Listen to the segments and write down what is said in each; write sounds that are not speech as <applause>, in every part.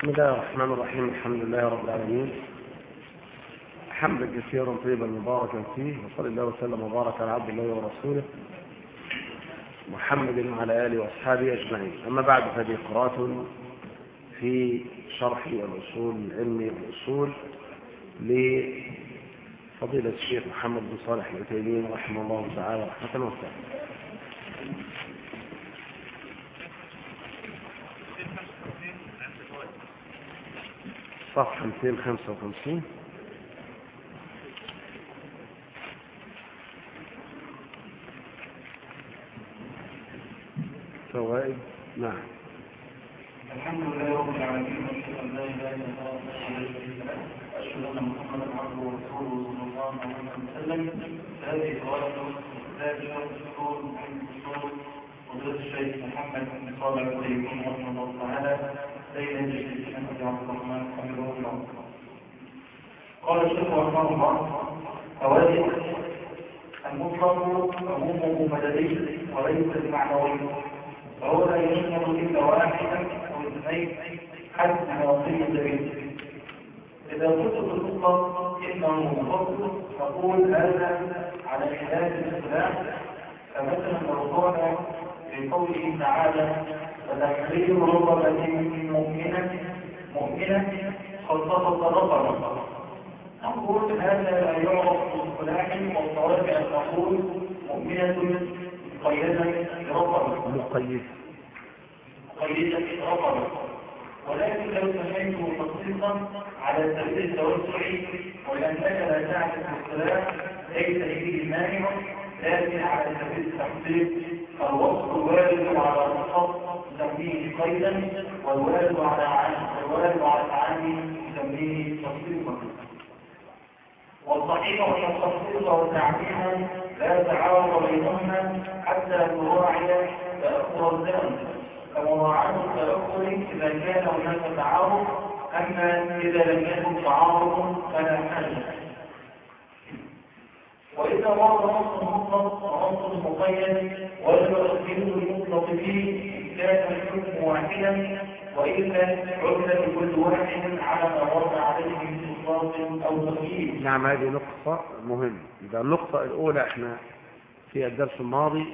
بسم الله الرحمن الرحيم الحمد لله رب العالمين. حمدا كثيرا طيبا مباركا فيه وصلى الله وسلم وبارك على عبد الله ورسوله محمد وعلى آله وأصحابه أجمعين. أما بعد فهذه قراءة في شرح الأصول العلمي الأصول لفضيلة الشيخ محمد بن صالح العثيمين رحمه الله تعالى رحمة واسعة. صفحة 255 فوائد نعم الحمد لله رب العالمين واشهد ان لا اله الا الله واشهد ان محمدا عبده ورسوله صلى الله عليه وسلم هذه قواعد الكتاب الاصول من الاصول وزيد الشيخ محمد بن صالح الزيتون رحمه الله تعالى قال الشيخ رحمه الله فوائد المطلق عمومه مدني وليس بمعنوي وهو لا يشمل إلا واحدا أو اثنين حتى نواصي الدليل إذا قلت بالمطلق إنه مفصل فقول هذا على خلاف الاختلاف فمثلا لو قال في قوله تعالى وتحرير رقبة مؤمنة مؤمنة خصصت رقبة نقول هذا لا يعرف بالاصطلاح والصواب أن نقول مؤمنة مقيدة برقبة مقيد مقيدة. برقبة ولكن لو سميته تخصيصا على سبيل التوسع ولأنك لا تعرف الاصطلاح ليس فيه مانع لكن على سبيل التحقيق الوصف الوارد على الخط نسميه قيدا والوارد على والوارد على العام نسميه تخصيصا والصحيح أن التخصيص والتعميم لا تعارض بينهما حتى تراعي تأخر الزمن. كمراعاه التأخر إذا كان هناك تعارض أما إذا لم يكن تعارض فلا حاجة. وإذا ورد نص مطلق ونص مقيد وجب تقييد المطلق فيه كان الحكم واحدا وإلا عدل كل واحد على ما ورد عليه من إطلاق أو تقييد. نعم هذه نقطة مهمة. إذا النقطة الأولى إحنا في الدرس الماضي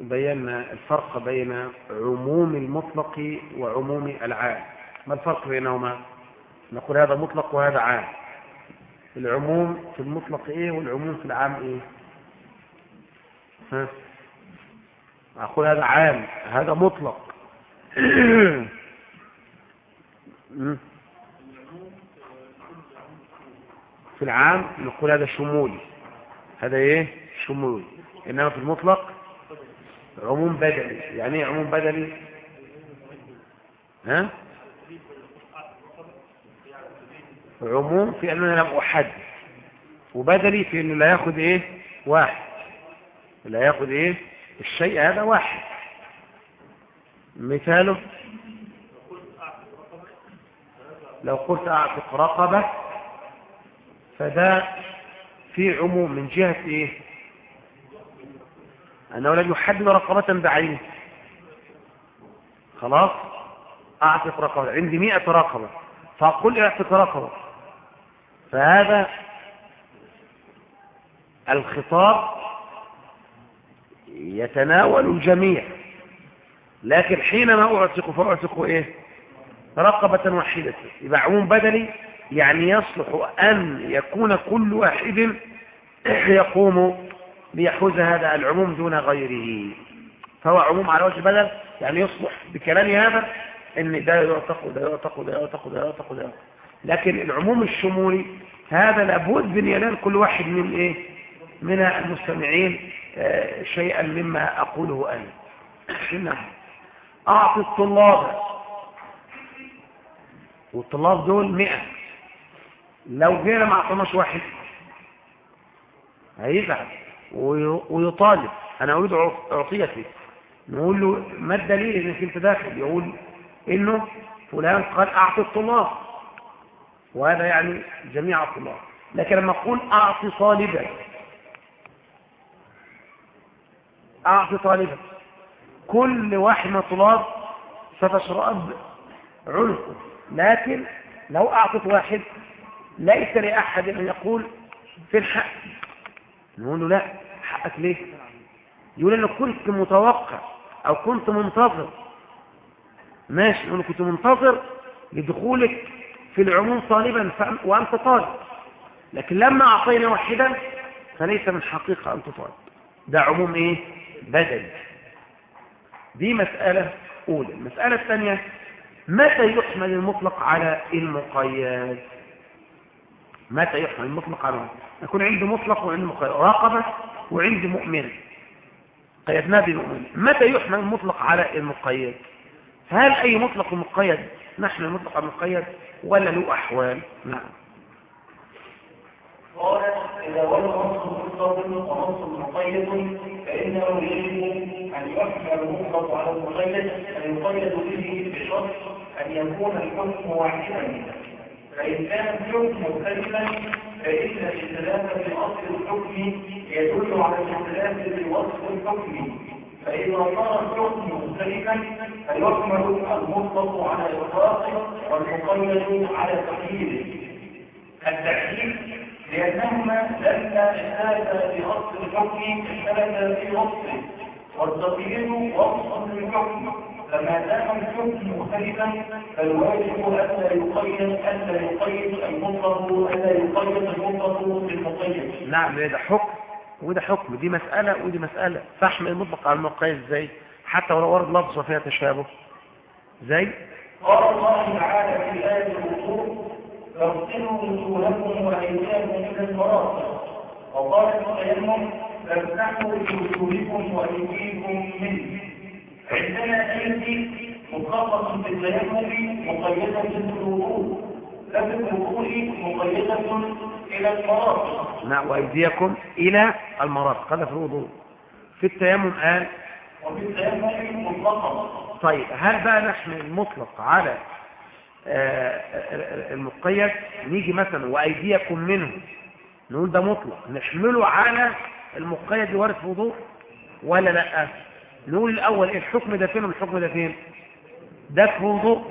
بينا الفرق بين عموم المطلق وعموم العام. ما الفرق بينهما؟ نقول هذا مطلق وهذا عام. العموم في المطلق إيه والعموم في العام إيه؟ ها؟ أقول هذا عام هذا مطلق. <clears throat> في العام نقول هذا شمولي. هذا إيه؟ شمولي. إنما في المطلق عموم بدلي يعني إيه عموم بدلي ها؟ عموم في انه لم احدد وبدلي في أنه لا يأخذ إيه؟ واحد. لا يأخذ إيه؟ الشيء هذا واحد. مثاله لو قلت أعتق رقبة فده في عموم من جهة إيه؟ أنه لم يحدد رقبة بعينه. خلاص؟ أعتق رقبة. عندي مئة رقبة. فأقول أعتق رقبة. فهذا الخطاب يتناول الجميع. لكن حينما أعتق فأعتق إيه؟ رقبة واحدة. يبقى عموم بدلي يعني يصلح أن يكون كل واحد يقوم ليحوز هذا العموم دون غيره. فهو عموم على وجه بدل يعني يصلح بكلام هذا إن ده يعتق وده يعتق وده يعتق وده يعتق وده يعتق. لكن العموم الشمولي هذا لابد ان ينال كل واحد من إيه؟ من المستمعين. شيئا مما أقوله أنا. نعم. أعطي الطلاب. والطلاب دول مئة. لو جينا ما اعطيناش واحد هيزعل ويطالب. أنا أريد اعطيتي نقول له ما الدليل إنك أنت داخل؟ يقول إنه فلان قال أعطي الطلاب. وهذا يعني جميع الطلاب. لكن لما أقول أعطي طالبا اعطي طالبا كل واحد من الطلاب ستشرب عنقه. لكن لو أعطت واحد ليس لأحد أن يقول في الحق. نقول له لا حقك ليه؟ يقول أنه كنت متوقع أو كنت منتظر. ماشي له كنت منتظر لدخولك في العموم طالبا وأنت طالب. لكن لما أعطينا واحدا فليس من حقيقة أن تطالب ده عموم إيه؟ بدل. دي مسألة أولى. المسألة الثانية متى يحمل المطلق على المقيد؟ متى يحمل المطلق على المقيد؟ يكون عندي مطلق وعندي مقيد. راقبة وعندي مؤمن. قيدناه بمؤمن. متى يحمل المطلق على المقيد؟ هل أي مطلق مقيد نحمل المطلق على المقيد ولا له أحوال؟ نعم. قال إذا ولد نص مفرد ونص مقيد فإنه يجب أن يحمل المفرد على المقيد فيقيد به بشرط أن يكون الحكم واحدا فإن كان الحكم مختلفا فإن الاختلاف في أصل الحكم يدل على الاختلاف في وصف الحكم. فإذا صار الحكم مختلفا فيحمل المطلق على إطلاقه والمقيد على تقييده التحديد لأنهما لما اختلف في أصل الحكم اختلف في وصفه والتقييد وصف للحكم فما دام الحكم مختلفا فالواجب ألا يقيد ألا يقيد المطلق ألا يقيد المطلق بالمقيد نعم ده حكم وده حكم دي مسألة ودي مسألة. فحم المطلق على المقيد إزاي؟ حتى ولو ورد لفظ وفيها تشابه. زي قال الله تعالى في آية الوضوء فاغسلوا وجوهكم وأيديكم إلى المرافق وقال في التيمم فامسحوا بوجوهكم وأيديكم منه. عندنا أيدي مخصصة بالتيمم مقيدة بالوضوء لا بالوضوء مقيدة إلى المرافق نعم وأيديكم إلى المرافق هذا في الوضوء. في التيمم قال وفي التيمم مطلقا طيب هل بقى نحمل المطلق على آه، المقيد نيجي مثلا وأيديكم منه. نقول ده مطلق. نحمله على المقيد وارد في وضوء ولا لأ؟ نقول الأول إيه الحكم ده فين والحكم ده فين؟ ده في وضوء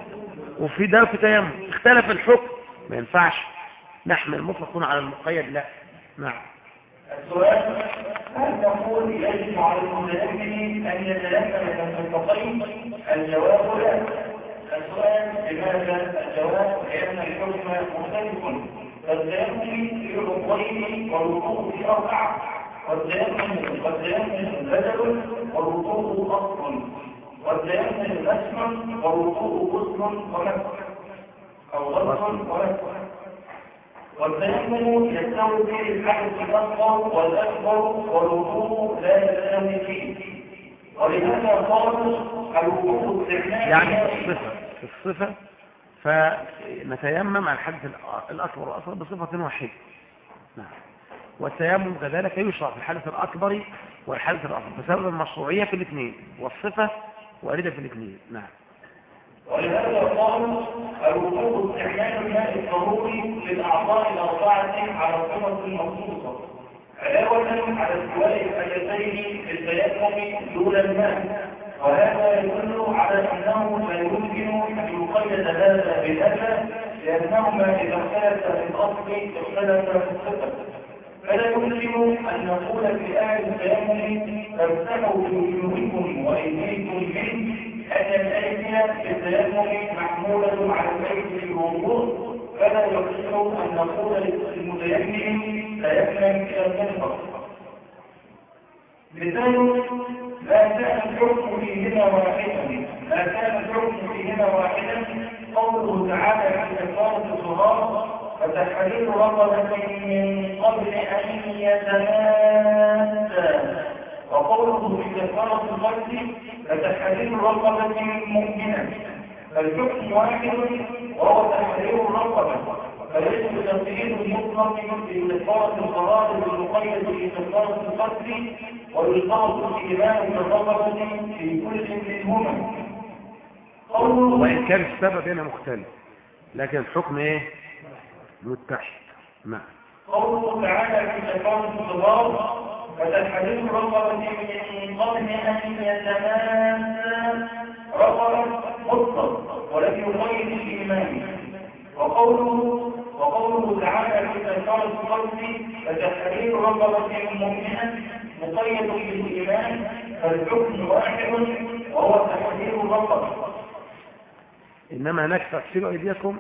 وفي ده في تيمم. اختلف الحكم. ما ينفعش. نحمل مطلق على المقيد. لا. نعم. السؤال هل نقول يجب على المتيمم أن يتيمم المتقين الجواب لا. السؤال لماذا الجواب لأن الحكم مختلف. فالتيمم في عضوين والوضوء في أربعة والتيمم والتيمم بدل والوضوء أصل. والتيمم اسم والوضوء غسل ومسح أو غسل ونفس والتيمم يستوي فيه الحدث الأصغر والأكبر والوضوء لا يستوي فيه. ولهذا قالوا الوضوء يعني الصفة الصفة فنتيمم على الحدث الأكبر والأصغر بصفة واحدة. نعم. والتيمم كذلك يشرع في الحدث الأكبر والحدث الأصغر بسبب المشروعية في الاثنين والصفة واردة في الاثنين. نعم. ولهذا قالوا الوضوء استعمال الماء الضروري للأعضاء الأربعة على الصفة المخصوصة علاوة على استواء الحاجتين في التيمم دون الماء. وهذا يدل على أنه لا يمكن أن يقيد هذا بهذا لأنهما إذا اختلف في الأصل اختلف في الصفة. فلا يمكن أن نقول في آية التيمم فامسحوا بوجوهكم وأيديكم منه أن الأيدي في التيمم محمولة على الأيدي في الوضوء فلا يصح أن نقول للمتيمم تيمم إلى المنفر مثال ما كان الحكم فيهما واحدا. ما كان الحكم فيهما واحدا. قوله تعالى في كفارة الصغار فتحرير رقبة من قبل أن يتماسا وقوله في كفارة القتل فتحرير رقبة مؤمنة. فالحكم واحد وهو تحرير الرقبة فليس تقييد المطلق في كفارة القرار المقيد في كفارة القتل ويشترط الإيمان بالرقبة في كل منهما. وإن كان السبب هنا مختلف لكن الحكم إيه؟ متحد. نعم. قوله تعالى في كفارة الصغار فتحدث رقبة من قبل أن يتماسا رقبة مطلق ولم يقيد الإيمان قوله تعالى في تنفر قلبي فتحرير رقبة مؤمنا مقيد بالإيمان فالحكم واحد وهو تحرير رب إنما نكفى اغسلوا أيديكم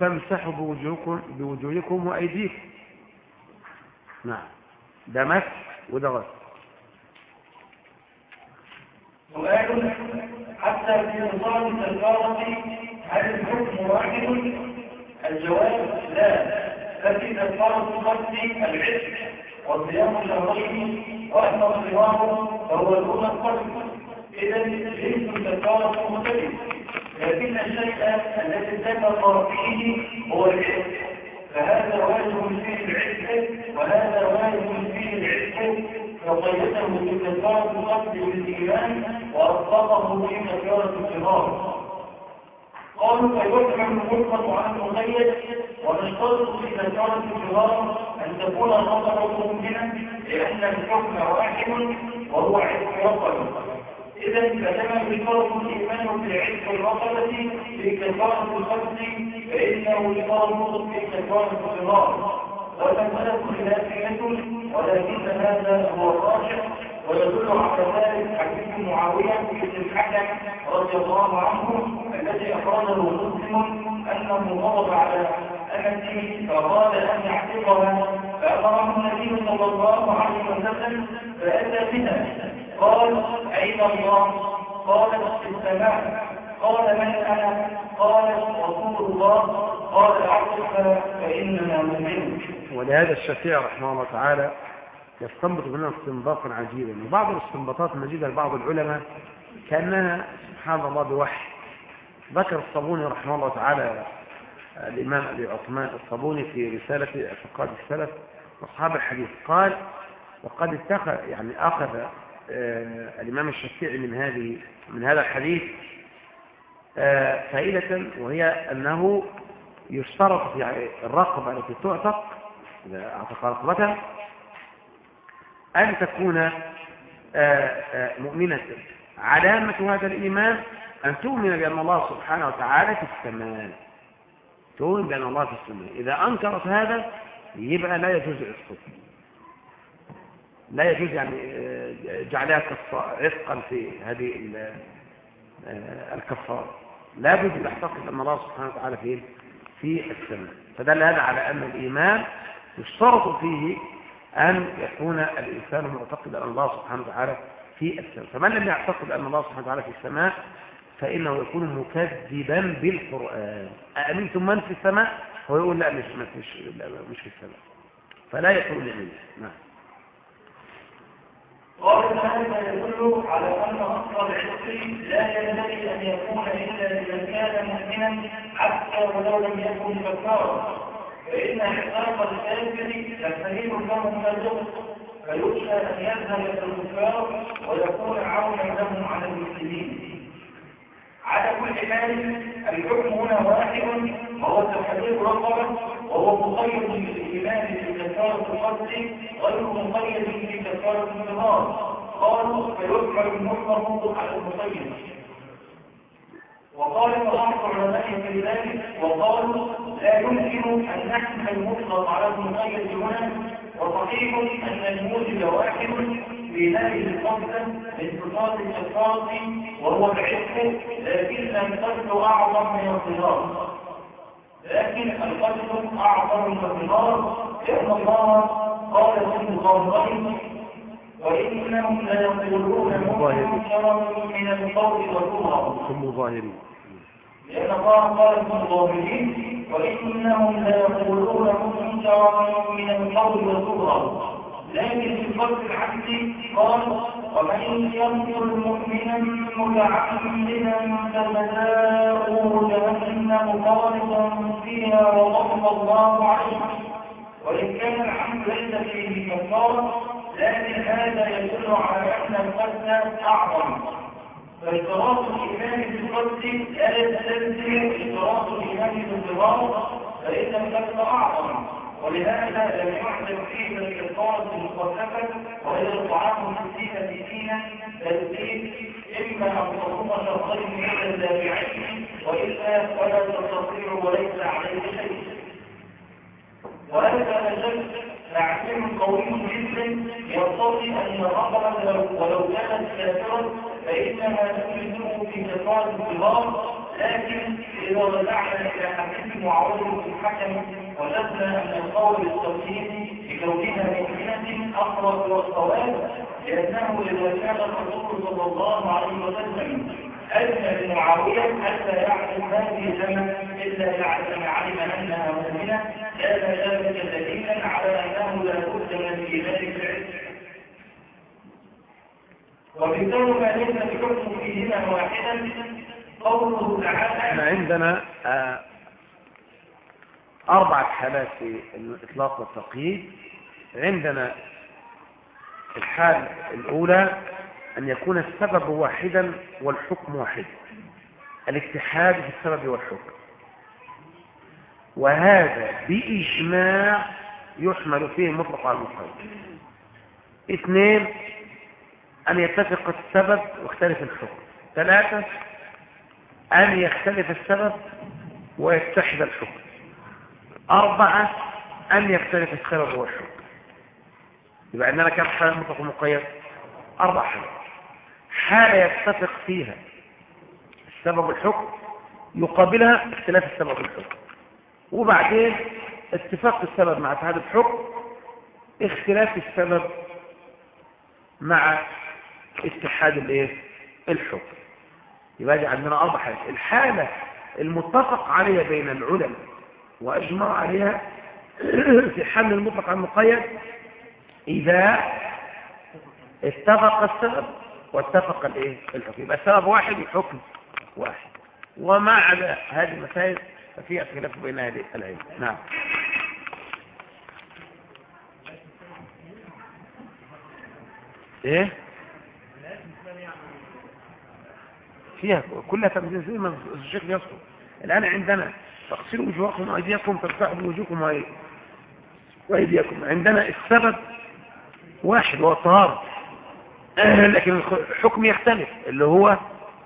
فامسحوا بوجوهكم بوجوهكم وأيديكم. نعم. ده مسح وده غسل. سؤال حتى في نصاب التجارة هل الحكم واحد؟ الجواب لا لكن تجارة القتل العشق وصيام الشهرين وأما الصيام فهو دون القتل إذا جنس التجارة مختلف لكن الشيء الذي ذكر فيه هو العشق فهذا واجب فيه العشق وهذا واجب فيه العشق فقيده في كفارة القتل بالإيمان وأطلقه في كفارة الصغار قالوا فيحمل المطلق عن المقيد ونشترط في كفارة الصغار أن تكون الرقبة ممكنة لأن الحكم واحد وهو عتق رقبة. إذا فكما يشترط الإيمان في عتق الرقبة في كفارة القتل فإنه يشترط في كفارة الصغار والمسألة خلافية ولكن هذا هو الراجح. ويدل على ذلك حديث معاوية بن الحكم رضي الله عنه الذي أخرجه مسلم أنه غضب على أمته فقال أن يعتقها. فأمره النبي صلى الله عليه وسلم فأتى بها قال أين الله؟ قالت في السماء قال من أنا؟ قال رسول الله. قال أعتقها فإننا مؤمنون. ولهذا الشافعي رحمه الله تعالى يستنبط منها استنباطا عجيبا وبعض الاستنباطات المجيدة لبعض العلماء كأنها سبحان الله بوحي. ذكر الصابوني رحمه الله تعالى الإمام أبي عثمان الصابوني في رسالة اعتقاد السلف وأصحاب الحديث. قال وقد اتخذ يعني أخذ آه الإمام الشافعي من هذه من هذا الحديث آه فائدة وهي أنه يشترط في الرقبة التي تعتق إذا أعتق رقبة أن تكون آآ آآ مؤمنة. علامة هذا الإيمان أن تؤمن بأن الله سبحانه وتعالى في السماء. تؤمن بأن الله في السماء. إذا أنكرت هذا يبقى لا يجوز إسقاط لا يجوز يعني جعلها عفقا في هذه الكفارة لا بد تعتقد أن الله سبحانه وتعالى في السماء. فدل هذا على أن الإيمان يشترط فيه أن يكون الإنسان معتقدا أن الله سبحانه وتعالى في السماء. فمن لم يعتقد أن الله سبحانه وتعالى في السماء فإنه يكون مكذبا بالقرآن. أأمنتم من في السماء؟ هو يقول لا مش, مش, مش في السماء. فلا يكون لمن نعم. قال هذا يدل على أن أصل العتق لا ينبغي أن يكون إلا إذا كان مؤمنا حتى ولو لم يكن كفارا. فإن إحقاق الكافر تستهيل له من الرزق فيخشى أن يذهب الكفار ويكون عونا لهم على المسلمين. على كل حال الحكم هنا واحد وهو تحرير رقبة وهو مقيد بالإيمان في كفارة القتل غير مقيد في كفارة النهار قالوا فيجمع المطلق على المقيد. وقال بعض العلماء في ذلك وقالوا لا يمكن أن نحمل المطلق على المقيد هنا وصحيح أن الموجب واحد في هذه القصة من صفات الكفارة وهو العفو لكن القتل أعظم من الصغار لكن القتل أعظم من الصغار لأن الله قال في الغربين وإنهم ليقولون منكرا من القول والكفر. ثم ظاهرين لأن الله قال في الظاهرين وإنهم ليقولون منكرا من القول والكفر. لكن في فضل العبد قال ومن يقتل مؤمنا متعمدا فجزاؤه جهنم خالدا فيها وغضب الله عليه وإن كان العبد ليس فيه كفارة لكن هذا يدل على أن القتل أعظم. فاشتراط الإيمان بالقتل لا يستلزم اشتراط الإيمان بالضرار فإن القتل أعظم. ولهذا لم يعلم فيه الكفارة المخففة وهي الطعام ستين ستين تزيد إما أن تصوم شهرين من الدافعين وإلا فلا تستطيع وليس عليه شيء. وهذا أجل معلم قوي جدا يقتضي أن الرقبه لو- ولو كانت كافرا فإنما تجده في كفاره الكبار. لكن إذا رجعنا إلى حديث معاوية الحكم وجدنا أن القول بالتوحيد بكونها مؤمنة أقرب والصواب لأنه إذا كان الرسول صلى الله عليه وسلم أدنى لمعاوية حتى يعلم هذه الزمن إلا يعلم علم أنها مؤمنة كان ذلك لا العلم وبالتالي إحنا عندنا آه، أربعة حالات في الإطلاق والتقييد. عندنا الحالة الأولى أن يكون السبب واحدا والحكم واحد. الاتحاد في السبب والحكم. وهذا بإجماع يحمل فيه المطلق على المقيد اثنين أن يتفق السبب واختلف الحكم. ثلاثة أن يختلف السبب ويتحد الحكم. أربعة أن يختلف السبب والحكم. يبقى عندنا كم حالة مطلق مقيد؟ أربع حالات. حالة يتفق فيها السبب والحكم يقابلها اختلاف السبب والحكم. وبعدين اتفاق السبب مع اتحاد الحكم اختلاف السبب مع اتحاد الايه؟ الحكم. يبقى دي عندنا أربع حالات. الحالة المتفق عليها بين العلماء واجمعوا عليها <clears throat> في حمل المطلق على المقيد إذا اتفق السبب واتفق الايه؟ الحكم. يبقى السبب واحد والحكم واحد. وما عدا هذه المسائل ففيها خلاف بين أهل العلم. نعم. إيه؟ فيها كلها تمثيل ما الشيخ يذكر الآن عندنا تغسلوا وجوهكم وأيديكم تمسحوا بوجوهكم وأيديكم. عندنا السبب واحد هو الطهارة. <clears throat> لكن الحكم يختلف اللي هو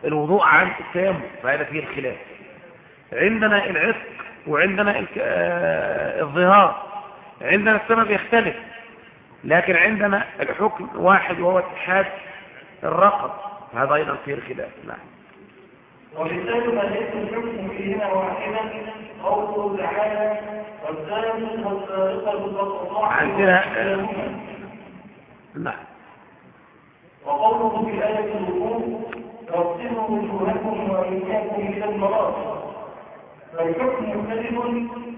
الوضوء عن التيمم فهذا فيه الخلاف. عندنا العتق وعندنا آه، الظهار. عندنا السبب يختلف لكن عندنا الحكم واحد وهو اتحاد الرقم. هذا أيضا فيه الخلاف نعم. ما ليس الحكم فيهما واحدا قوله تعالى والسارق والسارقة عندنا أيديهما. نعم. وقوله في آية الوقوف فاغسلوا وجوهكم وأيديكم إلى المرافق. فالحكم مختلف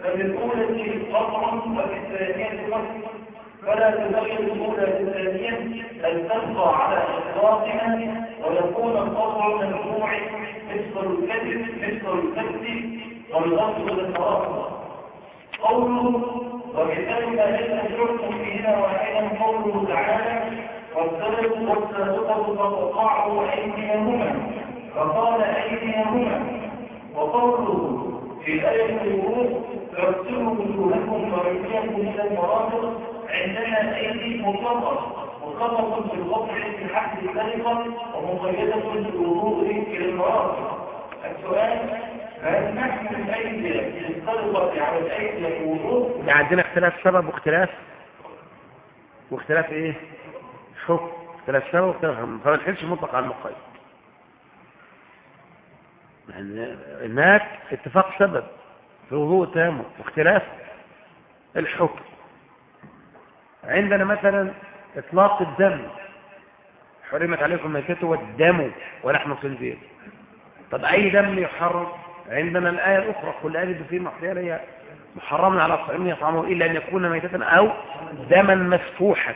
فبالأولى قطع وفي الثانية قطع فلا تبين الأولى بالثانية بل تبقى على إطلاقها ويكون القطع ممنوع مثل الكذب مثل الكذب والغسل للمرافق قوله وبذلك ليس الحكم فيها واحدا قوله تعالى والسلف والسابقة فقطعوا أيديهما فقال أيديهما. وقوله في آية الوقوف فاغسلوا وجوهكم وأيديكم إلى المرافق عندنا أيدي مطلقة مطلقة بالقطع في حد السرقة ومقيدة بالوضوء إلى المرافق السؤال هل نحمل الأيدي للسرقة على الأيدي الوضوء عندنا اختلاف سبب واختلاف. واختلاف إيه؟ حكم. اختلاف سبب واختلاف فما نحلش مطلق على المقيد يعني هناك اتفاق سبب في الوضوء تام واختلاف الحكم. عندنا مثلا إطلاق الدم. حرمت عليكم ميتته والدم ولحم الخنزير. طب أي دم يحرم؟ عندنا الآية الأخرى كل أجد في محرمه هي محرم على الطعام يطعمه إلا أن يكون ميتة أو دما مسفوحا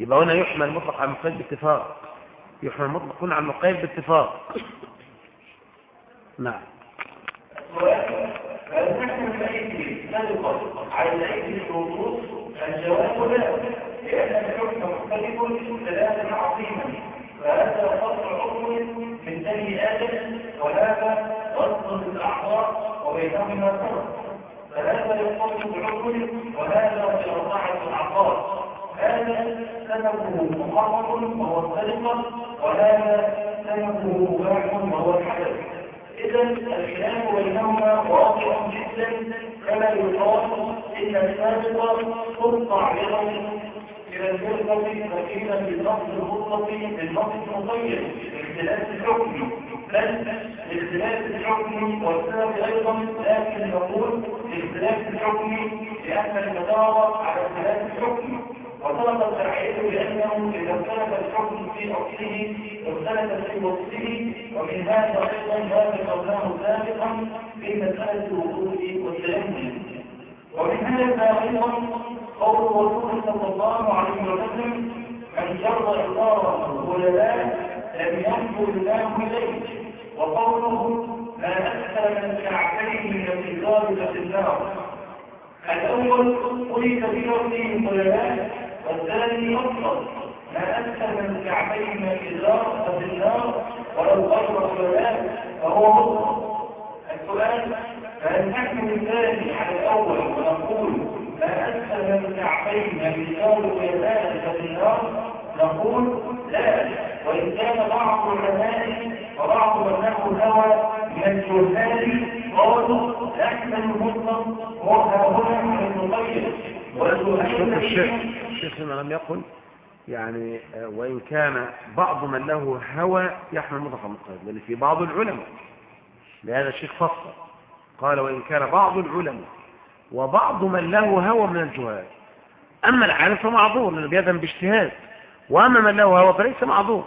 يبقى هنا يحمل مطلق على المقيد باتفاق. يحمل مطلق على المقيد باتفاق. نعم نحن الأيدي سرقة على الأيدي الوضوء الجواب لا لأن الحكم مختلف ثلاثة عظيما فهذا قطع عضو من بني آدم وهذا غض الأعضاء وبينهما فرق فهذا يقتص بعضو وهذا بأربعة الأعضاء هذا سببه محرم وهو السرقة وهذا سببه مباح وهو الحدث إذا الخلاف بينهما واضح جدا كما يقال إن السابق تقطع يده إلى الفرقه وقيل في النص المطلق بالنص المقيد اختلاف الحكم بل اختلاف الحكم والسبب أيضا لكن نقول اختلاف الحكم لأن المدار على اختلاف الحكم وطلب الترحيل بأنه إذا اختلف الحكم في أصله اختلف في وصفه ومن هذا أيضا ما ذكرناه سابقا في مسألة الوضوء والتيمم. ومن هذا أيضا قول الرسول صلى الله عليه وسلم من جر إقرار الخللاء لم ينظر الله إليه. وقوله ما أكثر من كعبين من الإزار في النار الأول قلت بلفظه خللاء والثاني أفضل. ما أكثر من كعبين الإزار ففي النار ولو غير الصلاة فهو مطلق. السؤال فهل نحكم الثاني على الأول ونقول ما أكثر من كعبين الإزار ويزال النار؟ نقول لا. وإن كان بعض العلماء وبعض من له هوى من الجهال قالوا نحن المطلق وها هنا من المقيد الشيخ شيخنا لم يقل يعني وإن كان بعض من له هوى يحمل مطلق المقيد لأن في بعض العلماء لهذا الشيخ فصل قال وإن كان بعض العلماء وبعض من له هوى من الجهال أما العالم فمعذور لأنه بيذهب باجتهاد وأما من له هوى فليس معذور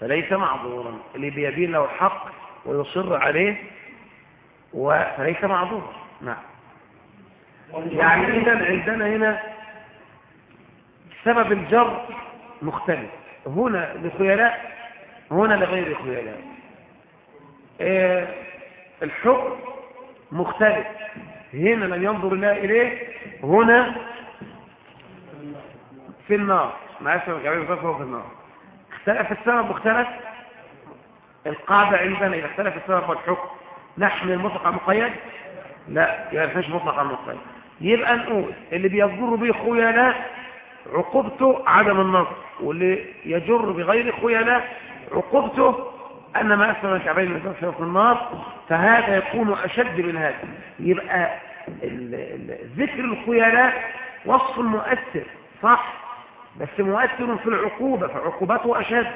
فليس معذورا اللي بيبين له الحق ويصر عليه فليس معذورا نعم. يعني إذا عندنا هنا سبب الجر مختلف. هنا لخيلاء هنا لغير خيلاء إيه الحكم مختلف. هنا لم ينظر الله إليه هنا في النار. ما الكبير فهو في النار. اختلف السبب مختلف؟ القاعدة عندنا إذا اختلف السبب والحكم نحمل مطلق مقيد؟ لا يعني مش مطلق مقيد. يبقى نقول اللي بيضر به خيلاء عقوبته عدم النظر واللي يجر بغير خيلاء عقوبته أن ما أسفل من كعبين من في النار فهذا يكون أشد من هذا. يبقى ذكر الخيلاء وصف مؤثر صح؟ بس مؤثر في العقوبة فعقوبته أشد.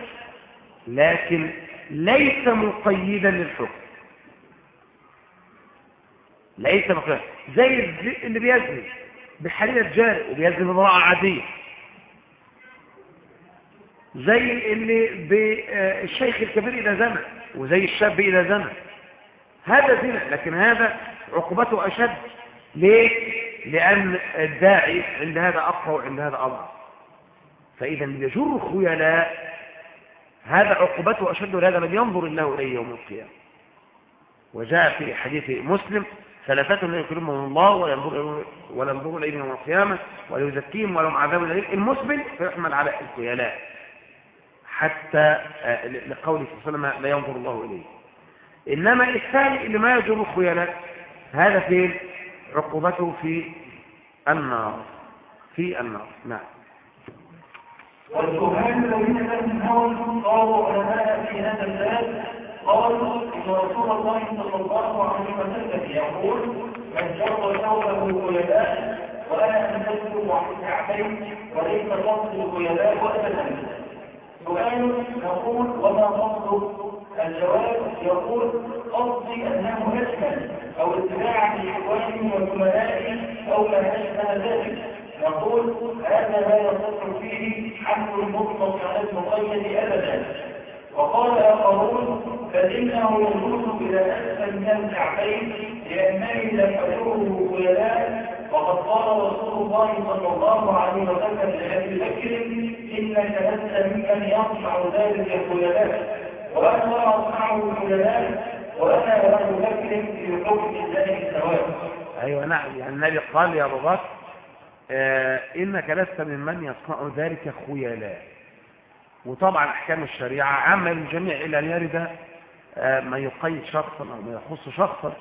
لكن ليس مقيدا للحكم. ليس مقيدا. زي اللي بيزني. بحرية جاري وبيزني بامرأة عادية. زي اللي بالشيخ الكبير إذا زنى وزي الشاب إذا زنى هذا زنا لكن هذا عقوبته أشد. ليه؟ لأن الداعي عند هذا أقوى وعند هذا أضعف. فإذا يجر خيلاء هذا عقوبته أشد ولهذا لم ينظر الله إليه يوم القيامة. وجاء في حديث مسلم ثلاثة لا يكرمهم الله ولا ينظر إليهم يوم القيامة ولا يزكيهم ولهم عذاب أليم المسلم فيحمل على الخيلاء. حتى لقوله صلى الله عليه وسلم لا ينظر الله إليه. إنما الثاني اللي ما يجر الخيلاء. هذا فين عقوبته في النار. في النار. نعم. والكهان الذين لهم هوى قالوا علماء في هذا الباب قالوا إن رسول الله صلى الله عليه وسلم يقول من جر ثوبه خيلاء وأنا انزلت كعبين وليس قصد الخيلاء ابدا سؤال يقول وما قصده الجواب يقول قصدي أنه يشمل أو اتباع لاخوانه وزملائه أو ما أشبه ذلك. نقول هذا لا يصح فيه حمل المطلق على المقيد ابدا. وقال آخرون فانه يجوز إلى أسفل من الكعبين لانني لم اشره خيلاء وقد قال رسول الله صلى الله عليه وسلم لأبي بكر إنك لست ممن يصنع ذلك خيلاء وأنا لا اصنعه خيلاء وأنا وابو بكر في حكم الله سواء. أيوه نعم. يعني النبي قال يا أبو بكر آه إنك لست ممن يصنع ذلك خيلاء. وطبعا أحكام الشريعة عامة للجميع الا ان يرد ما يقيد شخصا أو ما يخص شخصا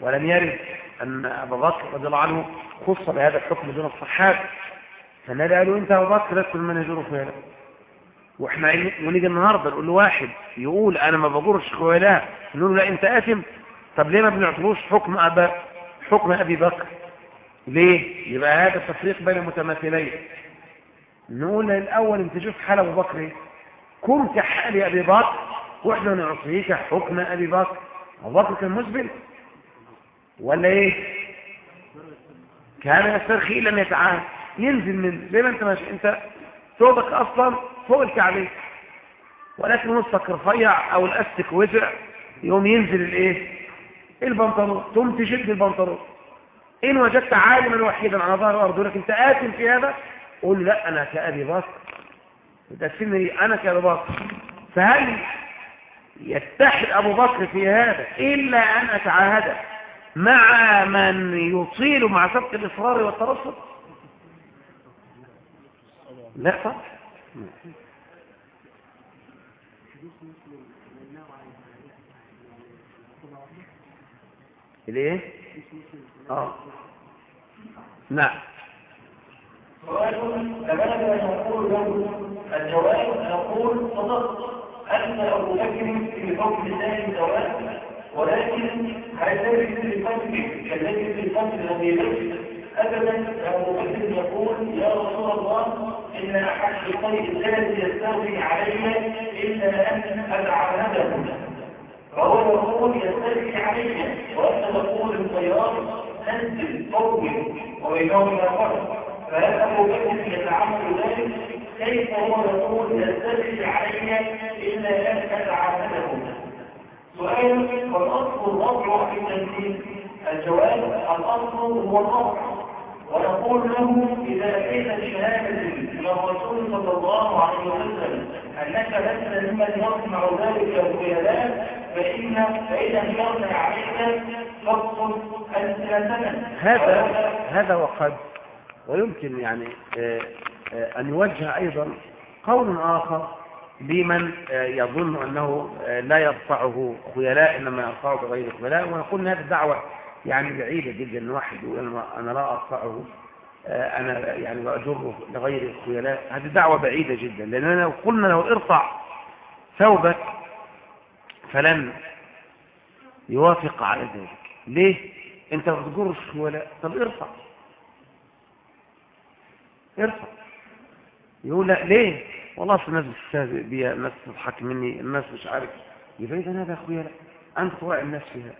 ولم يرد أن أبا بكر رضي الله عنه خص بهذا الحكم دون الصحابة. فالنبي قالوا أنت أبا بكر لست من يجر خيلاء وإحنا ونيجي النهارده نقول له واحد يقول أنا ما بجرش خيلاء نقول له لا أنت آثم. طب ليه ما بنعطلوش حكم أبا حكم أبي بكر؟ ليه؟ يبقى هذا التفريق بين المتماثلين نقول الأول أنت شوف حال أبو بكر إيه. كن كحال أبي بكر وإحنا نعطيك حكم أبي بكر. أبو بكر كان مسبل. ولا إيه؟ كان يسترخي لم يتعاهد. ينزل من زي ما أنت ماشي أنت ثوبك أصلا فوق الكعبين ولكن نصك رفيع أو الأستك وسع يوم ينزل الإيه؟ البنطلون. ثم تشد البنطلون. إن وجدت عالما وحيدا على ظهر الأرض لك أنت آثم في هذا. قول لا أنا كأبي بكر. تدفني أنا كأبي بكر. فهل يتحد أبو بكر في هذا إلا أن أتعاهد مع من يطيل مع سبق الإصرار والترصد. لا طبعا. الإيه؟ آه. نعم. سؤال نقول له الجواب نقول صدقت أن أبو بكر في حكم الله سواء ولكن ذلك في الفضل كذلك في الذي ليس أبدا أبو بكر يقول يا رسول الله إن أحد الخير الذي يستغني علي إلا أن أدعمده فهو يقول يستغني علي وأنت تقول الخيار أنزل طول وبينهما فرق. فهل أبو بكر يتعمل ذلك؟ كيف هو يقول يستغني علي إلا أن أدعمده سؤال فالأصل الوضع في التنزيل. الجواب الأصل هو الوضع ونقول له إذا كانت شهادة من الرسول صلى الله عليه وسلم أنك لست ممن يصنع ذلك الخيالات فإن فإذا يرجع عليك فاقصد ألسنتنا هذا هذا وقد ويمكن يعني آه، أن يوجه أيضا قول آخر لمن آه، يظن أنه لا يرفعه خيلاء إنما يرفعه بغير خيلاء. ونقول أن هذه الدعوة يعني بعيدة جدا. أن واحد يقول أنا لا أرفعه أنا يعني وأجره لغير الخيلاء. هذه دعوة بعيدة جدا. لأننا لو قلنا له ارفع ثوبك فلن يوافق على ذلك. ليه؟ أنت ما بتجرش خيلاء. طب ارفع. ارفع. يقول لا ليه؟ والله في الناس بتستهزئ بيها الناس تضحك مني الناس مش عارف. يبقى إذا هذا أخويا لا انت تراعي الناس فيها.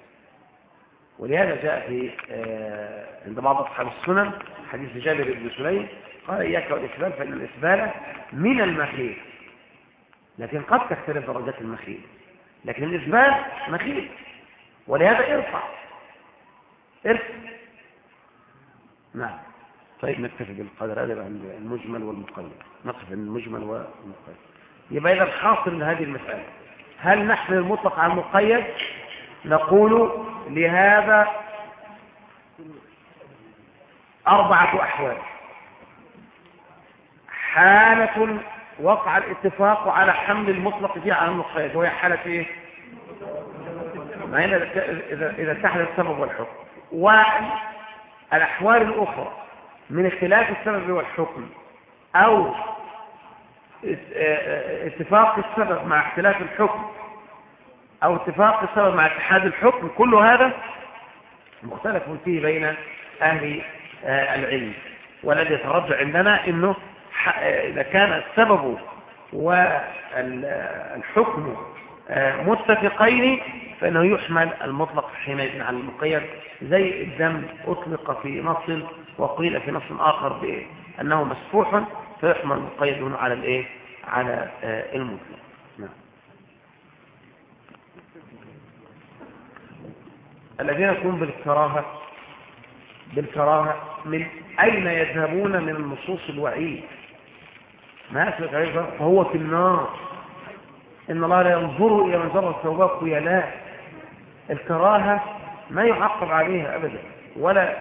ولهذا جاء في آه عند بعض أصحاب السنن حديث جابر بن سليم قال إياك والاسبال فإن الاسبال من المخيل. لكن قد تختلف درجات المخيل. لكن الاسبال مخيل. ولهذا ارفع. ارفع. نعم. طيب نكتفي بالقدر هذا عند المجمل والمقيد. نقف المجمل والمقيد. يبقى إذا حاصل هذه المسألة. هل نحمل المطلق على المقيد؟ نقول لهذا أربعة أحوال. حالة وقع الاتفاق على حمل المطلق فيها على المقيد. وهي حالة إيه؟ ما إذا, إذا السبب والحكم. والأحوال الأخرى. من اختلاف السبب والحكم أو اتفاق السبب مع اختلاف الحكم أو اتفاق السبب مع اتحاد الحكم كل هذا مختلف فيه بين أهل العلم. والذي يترجع عندنا أنه إذا كان السبب والحكم متفقين فإنه يحمل المطلق حينئذ على المقيد زي الدم أطلق في نص وقيل في نص آخر بأنه مسفوح فيحمل هنا على الإيه؟ على المطلق نعم. الذين يكون بالكراهة بالكراهة من أين يذهبون من النصوص الوعيد ما أسلك عليه فهو في النار إن الله لا ينظر إلى من جرى ثوبه خيلاء الكراهة ما يعقب عليها أبدا ولا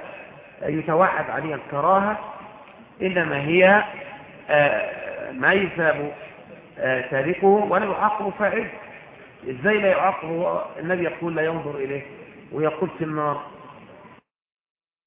يتوعد عليها الكراهة إنما هي ما يثاب تاركه ولا يعاقب فاعله. إزاي لا يعاقب النبي يقول لا ينظر إليه ويقول في النار